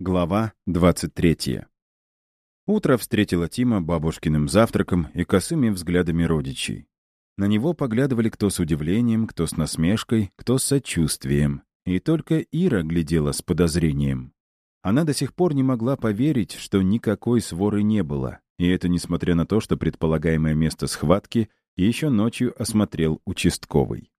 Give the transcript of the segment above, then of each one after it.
Глава 23. Утро встретило Тима бабушкиным завтраком и косыми взглядами родичей. На него поглядывали кто с удивлением, кто с насмешкой, кто с сочувствием. И только Ира глядела с подозрением. Она до сих пор не могла поверить, что никакой своры не было, и это несмотря на то, что предполагаемое место схватки еще ночью осмотрел участковый.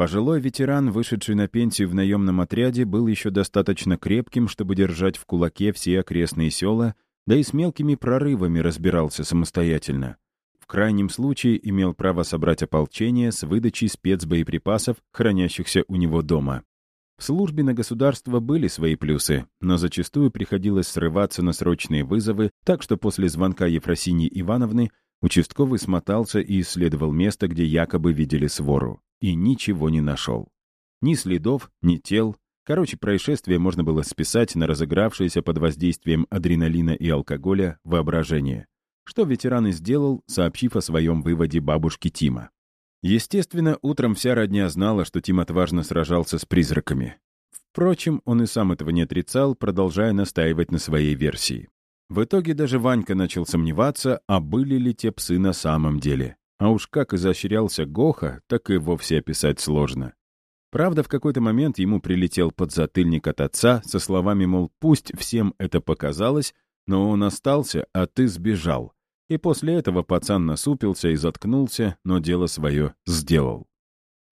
Пожилой ветеран, вышедший на пенсию в наемном отряде, был еще достаточно крепким, чтобы держать в кулаке все окрестные села, да и с мелкими прорывами разбирался самостоятельно. В крайнем случае имел право собрать ополчение с выдачей спецбоеприпасов, хранящихся у него дома. В службе на государство были свои плюсы, но зачастую приходилось срываться на срочные вызовы, так что после звонка Ефросинии Ивановны участковый смотался и исследовал место, где якобы видели свору и ничего не нашел. Ни следов, ни тел. Короче, происшествие можно было списать на разыгравшееся под воздействием адреналина и алкоголя воображение, что ветеран и сделал, сообщив о своем выводе бабушке Тима. Естественно, утром вся родня знала, что Тим отважно сражался с призраками. Впрочем, он и сам этого не отрицал, продолжая настаивать на своей версии. В итоге даже Ванька начал сомневаться, а были ли те псы на самом деле. А уж как изощрялся Гоха, так и вовсе описать сложно. Правда, в какой-то момент ему прилетел подзатыльник от отца со словами, мол, пусть всем это показалось, но он остался, а ты сбежал. И после этого пацан насупился и заткнулся, но дело свое сделал.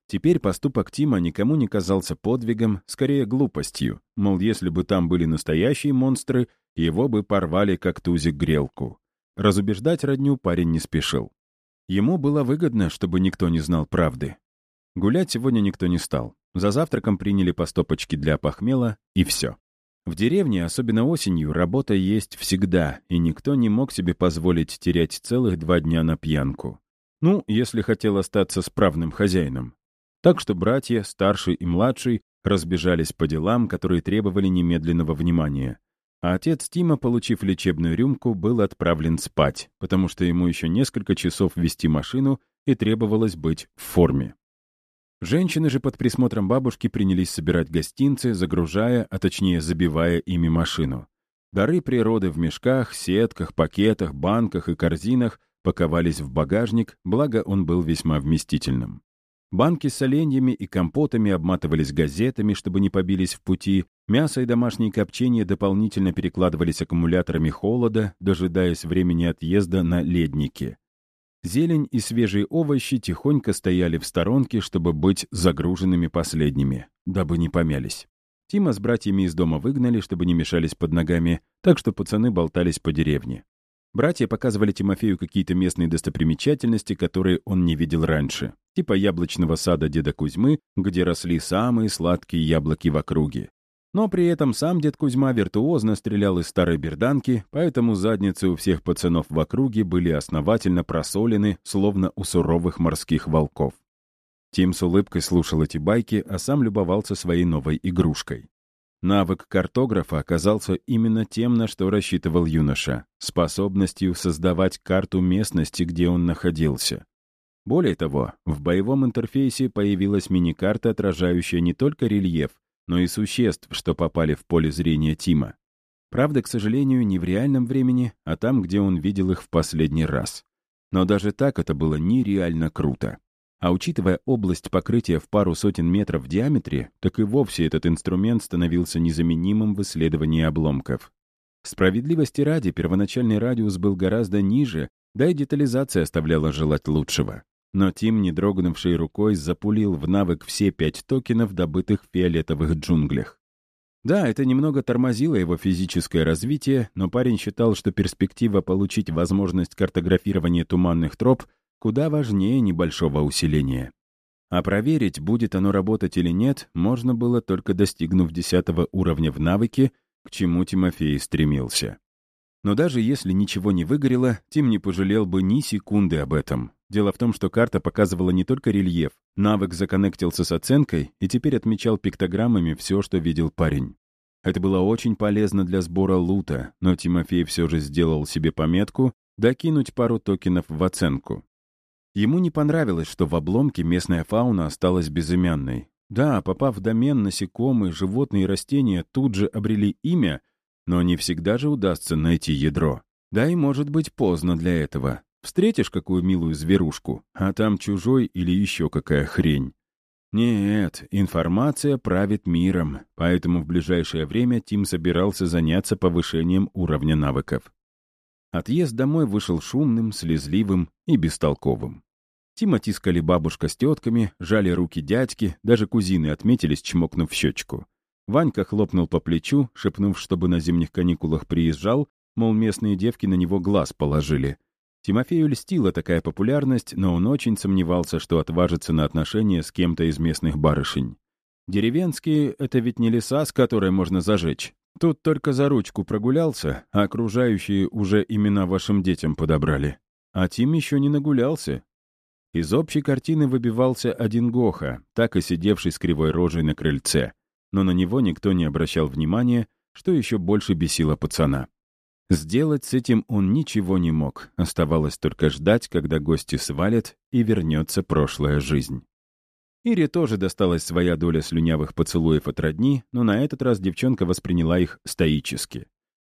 Теперь поступок Тима никому не казался подвигом, скорее глупостью. Мол, если бы там были настоящие монстры, его бы порвали как тузик грелку. Разубеждать родню парень не спешил. Ему было выгодно, чтобы никто не знал правды. Гулять сегодня никто не стал. За завтраком приняли по стопочке для похмела, и все. В деревне, особенно осенью, работа есть всегда, и никто не мог себе позволить терять целых два дня на пьянку. Ну, если хотел остаться справным хозяином. Так что братья, старший и младший, разбежались по делам, которые требовали немедленного внимания. А отец Тима, получив лечебную рюмку, был отправлен спать, потому что ему еще несколько часов вести машину и требовалось быть в форме. Женщины же под присмотром бабушки принялись собирать гостинцы, загружая, а точнее забивая ими машину. Дары природы в мешках, сетках, пакетах, банках и корзинах паковались в багажник, благо он был весьма вместительным. Банки с оленьями и компотами обматывались газетами, чтобы не побились в пути, мясо и домашние копчения дополнительно перекладывались аккумуляторами холода, дожидаясь времени отъезда на леднике. Зелень и свежие овощи тихонько стояли в сторонке, чтобы быть загруженными последними, дабы не помялись. Тима с братьями из дома выгнали, чтобы не мешались под ногами, так что пацаны болтались по деревне. Братья показывали Тимофею какие-то местные достопримечательности, которые он не видел раньше, типа яблочного сада деда Кузьмы, где росли самые сладкие яблоки в округе. Но при этом сам дед Кузьма виртуозно стрелял из старой берданки, поэтому задницы у всех пацанов в округе были основательно просолены, словно у суровых морских волков. Тим с улыбкой слушал эти байки, а сам любовался своей новой игрушкой. Навык картографа оказался именно тем, на что рассчитывал юноша — способностью создавать карту местности, где он находился. Более того, в боевом интерфейсе появилась мини-карта, отражающая не только рельеф, но и существ, что попали в поле зрения Тима. Правда, к сожалению, не в реальном времени, а там, где он видел их в последний раз. Но даже так это было нереально круто. А учитывая область покрытия в пару сотен метров в диаметре, так и вовсе этот инструмент становился незаменимым в исследовании обломков. Справедливости ради, первоначальный радиус был гораздо ниже, да и детализация оставляла желать лучшего. Но Тим, не дрогнувшей рукой, запулил в навык все пять токенов, добытых в фиолетовых джунглях. Да, это немного тормозило его физическое развитие, но парень считал, что перспектива получить возможность картографирования туманных троп куда важнее небольшого усиления. А проверить, будет оно работать или нет, можно было только достигнув десятого уровня в навыке, к чему Тимофей стремился. Но даже если ничего не выгорело, Тим не пожалел бы ни секунды об этом. Дело в том, что карта показывала не только рельеф, навык законнектился с оценкой и теперь отмечал пиктограммами все, что видел парень. Это было очень полезно для сбора лута, но Тимофей все же сделал себе пометку докинуть пару токенов в оценку. Ему не понравилось, что в обломке местная фауна осталась безымянной. Да, попав в домен, насекомые, животные и растения тут же обрели имя, Но не всегда же удастся найти ядро. Да и может быть поздно для этого. Встретишь какую милую зверушку, а там чужой или еще какая хрень. Нет, информация правит миром, поэтому в ближайшее время Тим собирался заняться повышением уровня навыков. Отъезд домой вышел шумным, слезливым и бестолковым. Тима тискали бабушка с тетками, жали руки дядьки, даже кузины отметились, чмокнув щечку. Ванька хлопнул по плечу, шепнув, чтобы на зимних каникулах приезжал, мол, местные девки на него глаз положили. Тимофею льстила такая популярность, но он очень сомневался, что отважится на отношения с кем-то из местных барышень. Деревенские — это ведь не леса, с которой можно зажечь. Тут только за ручку прогулялся, а окружающие уже имена вашим детям подобрали. А Тим еще не нагулялся. Из общей картины выбивался один Гоха, так и сидевший с кривой рожей на крыльце. Но на него никто не обращал внимания, что еще больше бесило пацана. Сделать с этим он ничего не мог, оставалось только ждать, когда гости свалят и вернется прошлая жизнь. Ире тоже досталась своя доля слюнявых поцелуев от родни, но на этот раз девчонка восприняла их стоически.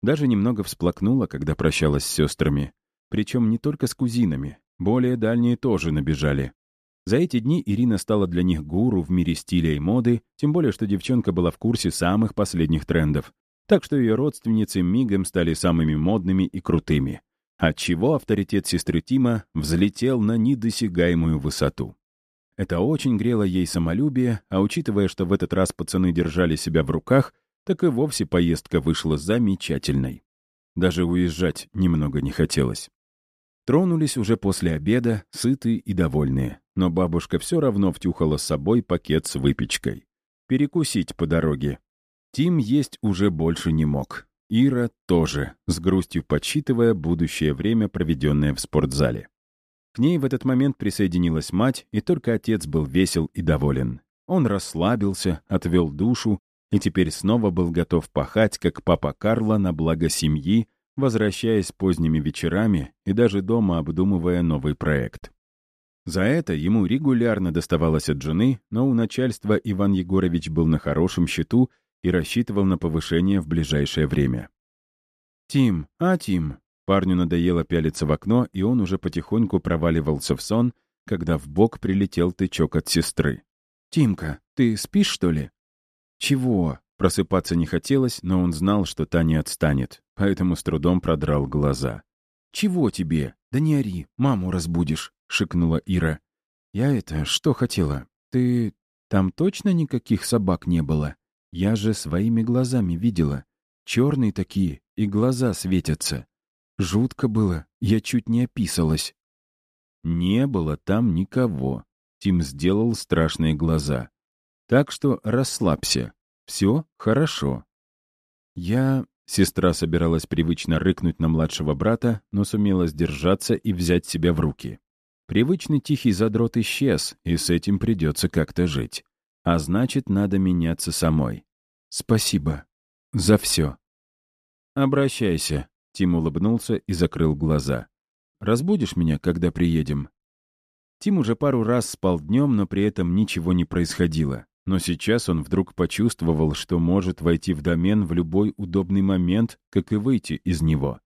Даже немного всплакнула, когда прощалась с сестрами. Причем не только с кузинами, более дальние тоже набежали. За эти дни Ирина стала для них гуру в мире стиля и моды, тем более, что девчонка была в курсе самых последних трендов, так что ее родственницы мигом стали самыми модными и крутыми, отчего авторитет сестры Тима взлетел на недосягаемую высоту. Это очень грело ей самолюбие, а учитывая, что в этот раз пацаны держали себя в руках, так и вовсе поездка вышла замечательной. Даже уезжать немного не хотелось. Тронулись уже после обеда, сытые и довольные, но бабушка все равно втюхала с собой пакет с выпечкой. Перекусить по дороге Тим есть уже больше не мог. Ира тоже, с грустью подсчитывая будущее время, проведенное в спортзале. К ней в этот момент присоединилась мать, и только отец был весел и доволен. Он расслабился, отвел душу и теперь снова был готов пахать, как папа Карла, на благо семьи, возвращаясь поздними вечерами и даже дома обдумывая новый проект. За это ему регулярно доставалось от жены, но у начальства Иван Егорович был на хорошем счету и рассчитывал на повышение в ближайшее время. «Тим, а, Тим?» Парню надоело пялиться в окно, и он уже потихоньку проваливался в сон, когда в бок прилетел тычок от сестры. «Тимка, ты спишь, что ли?» «Чего?» Просыпаться не хотелось, но он знал, что та не отстанет, поэтому с трудом продрал глаза. «Чего тебе? Да не ори, маму разбудишь», — шикнула Ира. «Я это, что хотела? Ты... Там точно никаких собак не было?» Я же своими глазами видела. Черные такие, и глаза светятся. Жутко было, я чуть не описалась. Не было там никого. Тим сделал страшные глаза. Так что расслабься. Все хорошо. Я... Сестра собиралась привычно рыкнуть на младшего брата, но сумела сдержаться и взять себя в руки. Привычный тихий задрот исчез, и с этим придется как-то жить. А значит, надо меняться самой. Спасибо. За все. Обращайся. Тим улыбнулся и закрыл глаза. Разбудишь меня, когда приедем? Тим уже пару раз спал днем, но при этом ничего не происходило. Но сейчас он вдруг почувствовал, что может войти в домен в любой удобный момент, как и выйти из него.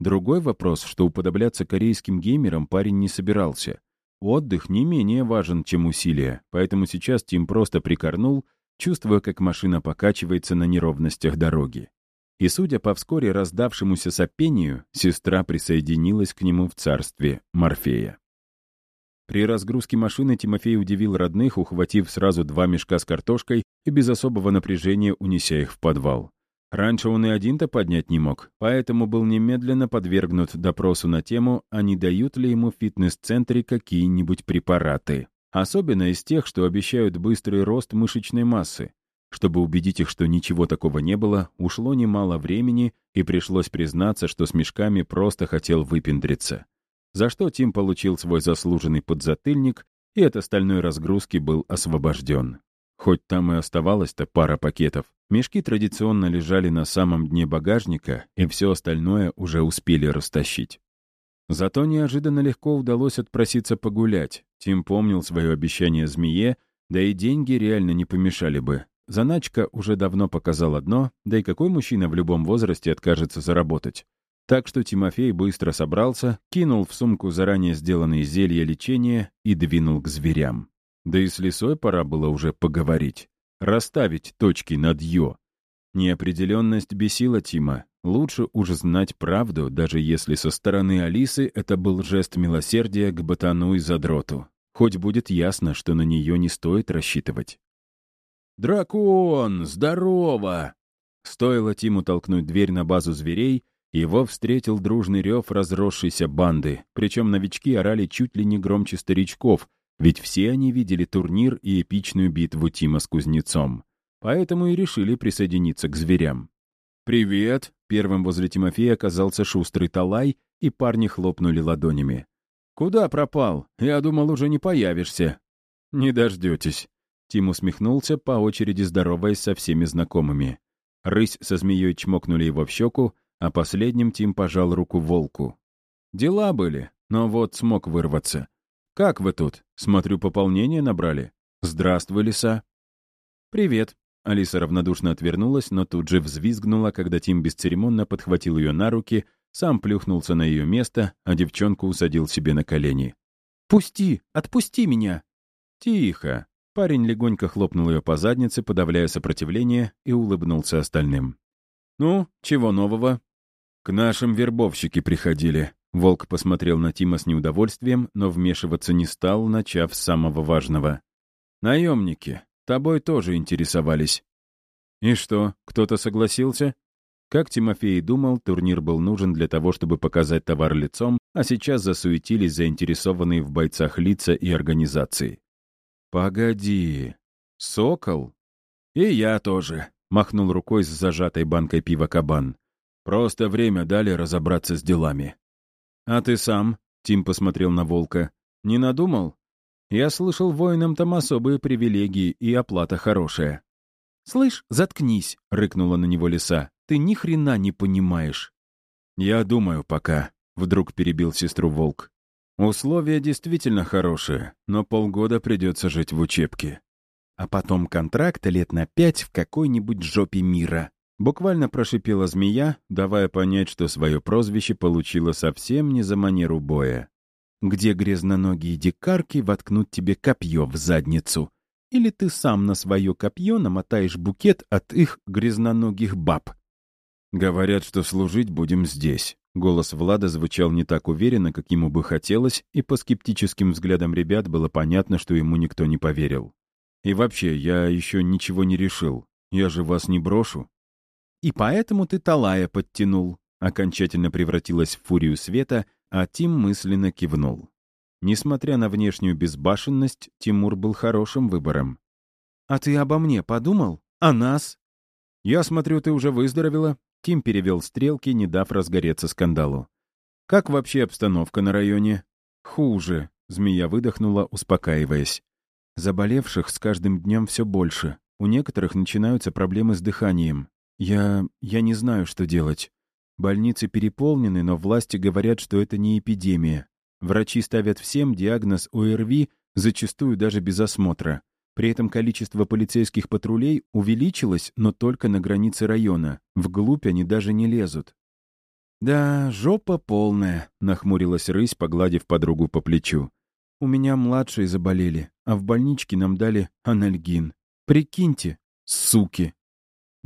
Другой вопрос, что уподобляться корейским геймерам парень не собирался. Отдых не менее важен, чем усилия, поэтому сейчас Тим просто прикорнул, чувствуя, как машина покачивается на неровностях дороги. И, судя по вскоре раздавшемуся сопению, сестра присоединилась к нему в царстве Морфея. При разгрузке машины Тимофей удивил родных, ухватив сразу два мешка с картошкой и без особого напряжения унеся их в подвал. Раньше он и один-то поднять не мог, поэтому был немедленно подвергнут допросу на тему, а не дают ли ему в фитнес-центре какие-нибудь препараты. Особенно из тех, что обещают быстрый рост мышечной массы. Чтобы убедить их, что ничего такого не было, ушло немало времени, и пришлось признаться, что с мешками просто хотел выпендриться. За что Тим получил свой заслуженный подзатыльник, и от остальной разгрузки был освобожден. Хоть там и оставалось-то пара пакетов, мешки традиционно лежали на самом дне багажника, и все остальное уже успели растащить. Зато неожиданно легко удалось отпроситься погулять. Тим помнил свое обещание змее, да и деньги реально не помешали бы. заначка уже давно показал одно, да и какой мужчина в любом возрасте откажется заработать. Так что Тимофей быстро собрался, кинул в сумку заранее сделанные зелья лечения и двинул к зверям. Да и с лисой пора было уже поговорить. Расставить точки над «ё». Неопределенность бесила Тима. Лучше уж знать правду, даже если со стороны Алисы это был жест милосердия к ботану и задроту. Хоть будет ясно, что на нее не стоит рассчитывать. «Дракон! Здорово!» Стоило Тиму толкнуть дверь на базу зверей, его встретил дружный рев разросшейся банды, причем новички орали чуть ли не громче старичков, ведь все они видели турнир и эпичную битву Тима с кузнецом. Поэтому и решили присоединиться к зверям. «Привет!» — первым возле Тимофея оказался шустрый талай, и парни хлопнули ладонями. «Куда пропал? Я думал, уже не появишься». «Не дождетесь». Тим усмехнулся, по очереди здороваясь со всеми знакомыми. Рысь со змеей чмокнули его в щеку, а последним Тим пожал руку волку. Дела были, но вот смог вырваться. «Как вы тут? Смотрю, пополнение набрали. Здравствуй, лиса». «Привет». Алиса равнодушно отвернулась, но тут же взвизгнула, когда Тим бесцеремонно подхватил ее на руки, сам плюхнулся на ее место, а девчонку усадил себе на колени. «Пусти! Отпусти меня!» «Тихо!» Парень легонько хлопнул ее по заднице, подавляя сопротивление, и улыбнулся остальным. «Ну, чего нового?» «К нашим вербовщики приходили». Волк посмотрел на Тима с неудовольствием, но вмешиваться не стал, начав с самого важного. «Наемники, тобой тоже интересовались». «И что, кто-то согласился?» Как Тимофей и думал, турнир был нужен для того, чтобы показать товар лицом, а сейчас засуетились заинтересованные в бойцах лица и организации. «Погоди, Сокол?» «И я тоже», — махнул рукой с зажатой банкой пива кабан. «Просто время дали разобраться с делами». «А ты сам?» — Тим посмотрел на Волка. «Не надумал? Я слышал, воинам там особые привилегии и оплата хорошая». «Слышь, заткнись!» — рыкнула на него лиса. «Ты ни хрена не понимаешь». «Я думаю пока», — вдруг перебил сестру Волк. «Условия действительно хорошие, но полгода придется жить в учебке а потом контракт лет на пять в какой-нибудь жопе мира. Буквально прошипела змея, давая понять, что свое прозвище получила совсем не за манеру боя. Где грязноногие дикарки воткнут тебе копье в задницу. Или ты сам на свое копье намотаешь букет от их грязноногих баб. Говорят, что служить будем здесь. Голос Влада звучал не так уверенно, как ему бы хотелось, и по скептическим взглядам ребят было понятно, что ему никто не поверил. И вообще, я еще ничего не решил. Я же вас не брошу. И поэтому ты Талая подтянул. Окончательно превратилась в фурию света, а Тим мысленно кивнул. Несмотря на внешнюю безбашенность, Тимур был хорошим выбором. «А ты обо мне подумал? О нас?» «Я смотрю, ты уже выздоровела?» Тим перевел стрелки, не дав разгореться скандалу. «Как вообще обстановка на районе?» «Хуже», — змея выдохнула, успокаиваясь. Заболевших с каждым днем все больше. У некоторых начинаются проблемы с дыханием. Я... я не знаю, что делать. Больницы переполнены, но власти говорят, что это не эпидемия. Врачи ставят всем диагноз ОРВИ, зачастую даже без осмотра. При этом количество полицейских патрулей увеличилось, но только на границе района. Вглубь они даже не лезут. «Да, жопа полная», — нахмурилась рысь, погладив подругу по плечу. У меня младшие заболели, а в больничке нам дали анальгин. Прикиньте, суки!»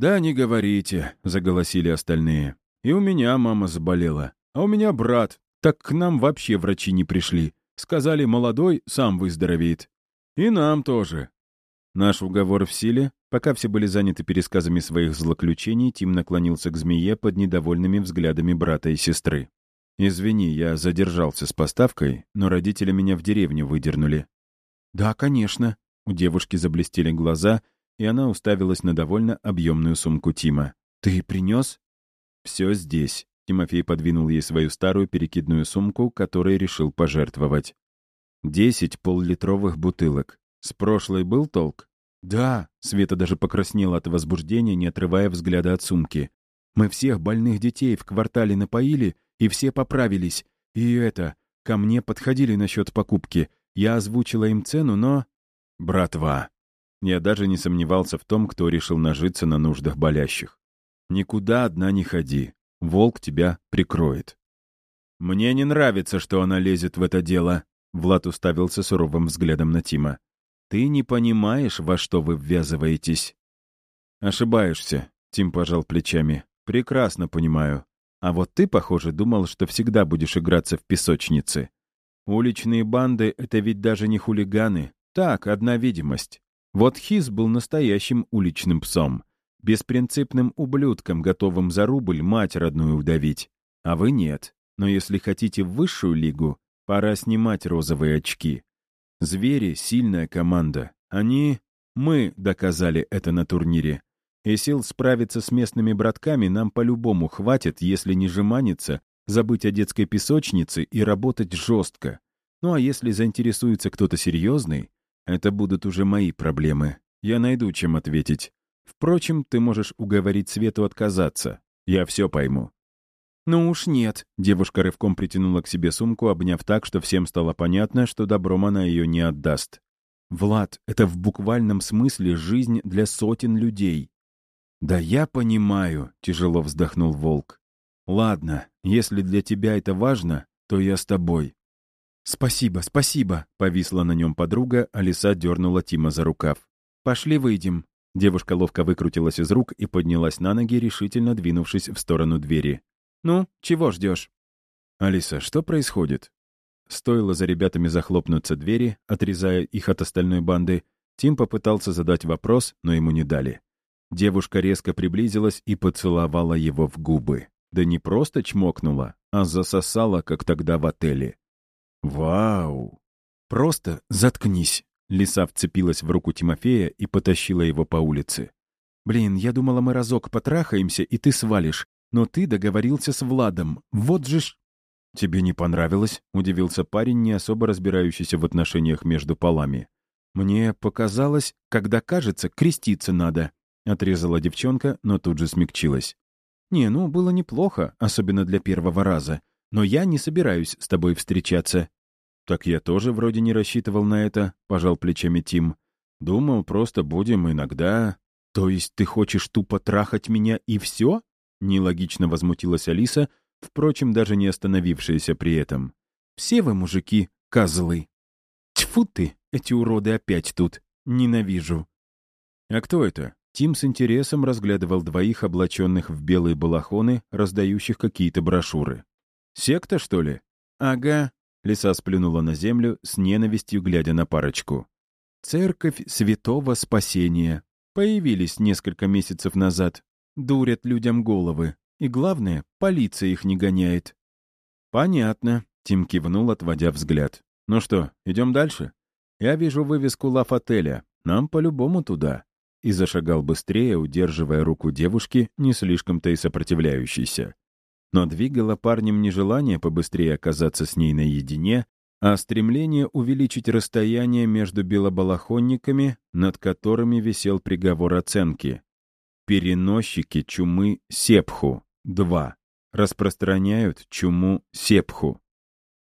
«Да не говорите», — заголосили остальные. «И у меня мама заболела, а у меня брат. Так к нам вообще врачи не пришли. Сказали, молодой сам выздоровеет. И нам тоже». Наш уговор в силе. Пока все были заняты пересказами своих злоключений, Тим наклонился к змее под недовольными взглядами брата и сестры. «Извини, я задержался с поставкой, но родители меня в деревню выдернули». «Да, конечно». У девушки заблестели глаза, и она уставилась на довольно объемную сумку Тима. «Ты принес?» «Все здесь». Тимофей подвинул ей свою старую перекидную сумку, которой решил пожертвовать. «Десять поллитровых бутылок. С прошлой был толк?» «Да», — Света даже покраснела от возбуждения, не отрывая взгляда от сумки. «Мы всех больных детей в квартале напоили и все поправились. И это, ко мне подходили насчет покупки. Я озвучила им цену, но... Братва. Я даже не сомневался в том, кто решил нажиться на нуждах болящих. Никуда одна не ходи. Волк тебя прикроет. «Мне не нравится, что она лезет в это дело», — Влад уставился суровым взглядом на Тима. «Ты не понимаешь, во что вы ввязываетесь». «Ошибаешься», — Тим пожал плечами. «Прекрасно понимаю. А вот ты, похоже, думал, что всегда будешь играться в песочнице. Уличные банды — это ведь даже не хулиганы. Так, одна видимость. Вот Хиз был настоящим уличным псом. Беспринципным ублюдком, готовым за рубль мать родную удавить. А вы нет. Но если хотите в высшую лигу, пора снимать розовые очки. Звери — сильная команда. Они... Мы доказали это на турнире. И сил справиться с местными братками нам по-любому хватит, если не жеманиться, забыть о детской песочнице и работать жестко. Ну а если заинтересуется кто-то серьезный, это будут уже мои проблемы. Я найду, чем ответить. Впрочем, ты можешь уговорить Свету отказаться. Я все пойму. «Ну уж нет», — девушка рывком притянула к себе сумку, обняв так, что всем стало понятно, что добром она ее не отдаст. «Влад, это в буквальном смысле жизнь для сотен людей». «Да я понимаю», — тяжело вздохнул Волк. «Ладно, если для тебя это важно, то я с тобой». «Спасибо, спасибо», — повисла на нем подруга, а лиса дернула Тима за рукав. «Пошли выйдем». Девушка ловко выкрутилась из рук и поднялась на ноги, решительно двинувшись в сторону двери. «Ну, чего ждешь?» «Алиса, что происходит?» Стоило за ребятами захлопнуться двери, отрезая их от остальной банды, Тим попытался задать вопрос, но ему не дали. Девушка резко приблизилась и поцеловала его в губы. Да не просто чмокнула, а засосала, как тогда в отеле. «Вау!» «Просто заткнись!» Лиса вцепилась в руку Тимофея и потащила его по улице. «Блин, я думала, мы разок потрахаемся, и ты свалишь. Но ты договорился с Владом. Вот же ж...» «Тебе не понравилось?» — удивился парень, не особо разбирающийся в отношениях между полами. «Мне показалось, когда кажется, креститься надо», — отрезала девчонка, но тут же смягчилась. «Не, ну, было неплохо, особенно для первого раза. Но я не собираюсь с тобой встречаться». «Так я тоже вроде не рассчитывал на это», — пожал плечами Тим. «Думал, просто будем иногда...» «То есть ты хочешь тупо трахать меня и все?» Нелогично возмутилась Алиса, впрочем, даже не остановившаяся при этом. «Все вы, мужики, козлы!» «Тьфу ты, эти уроды опять тут! Ненавижу!» «А кто это?» Тим с интересом разглядывал двоих облаченных в белые балахоны, раздающих какие-то брошюры. «Секта, что ли?» «Ага», — лиса сплюнула на землю, с ненавистью глядя на парочку. «Церковь Святого Спасения. Появились несколько месяцев назад. Дурят людям головы. И главное, полиция их не гоняет». «Понятно», — Тим кивнул, отводя взгляд. «Ну что, идем дальше? Я вижу вывеску лав-отеля. Нам по-любому туда». И зашагал быстрее, удерживая руку девушки, не слишком-то и сопротивляющейся. Но двигало парнем не желание побыстрее оказаться с ней наедине, а стремление увеличить расстояние между белобалахонниками, над которыми висел приговор оценки. Переносчики чумы Сепху. 2. Распространяют чуму Сепху.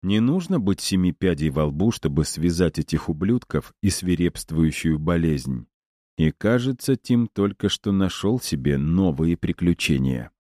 Не нужно быть семи пядей во лбу, чтобы связать этих ублюдков и свирепствующую болезнь. И кажется, Тим только что нашел себе новые приключения.